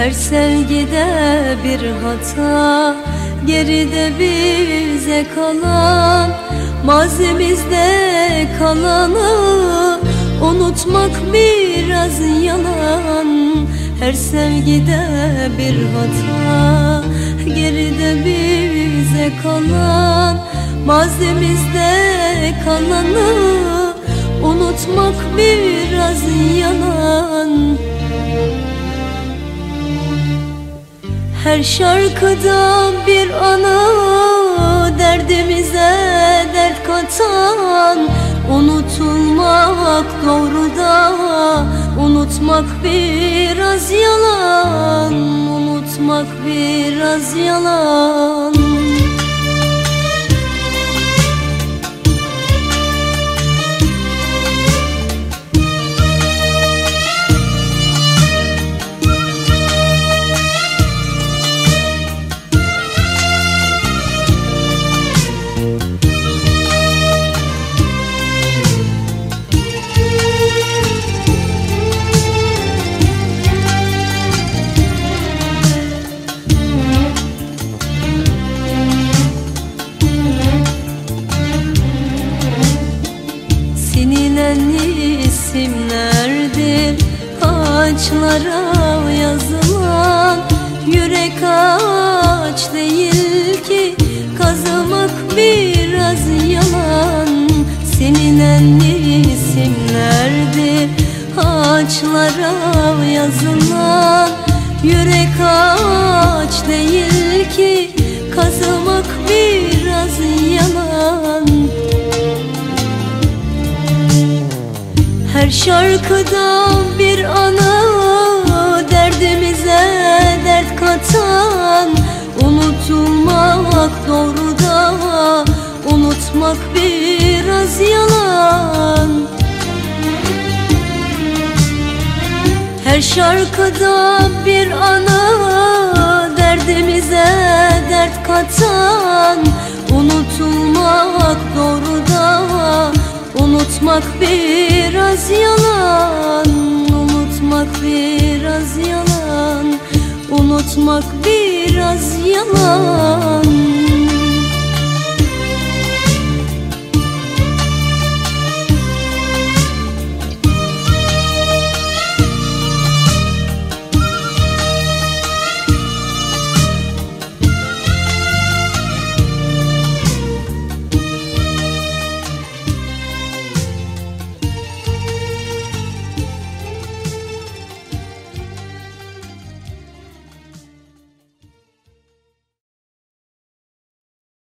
Her sevgide bir hata Geride bize kalan Mazimizde kalanı Unutmak biraz yalan. Her sevgide bir hata Geride bize kalan Mazimizde kalanı Unutmak biraz yalan Her şarkıda bir anı Derdimize dert katan. Unutulmak doğru da Unutmak biraz yalan. Unutmak biraz yalan Ağaçlara yazılan Yürek ağaç değil ki. Kazımak biraz yalan. Sinilen isimlerdir Ağaçlara yazılan Yürek ağaç değil ki. Kazımak Her şarkıda bir anı Derdimize dert katan Unutulmak doğru da Unutmak biraz yalan. Her şarkıda bir anı Derdimize dert Unutmak biraz yalan Unutmak biraz yalan Unutmak biraz yalan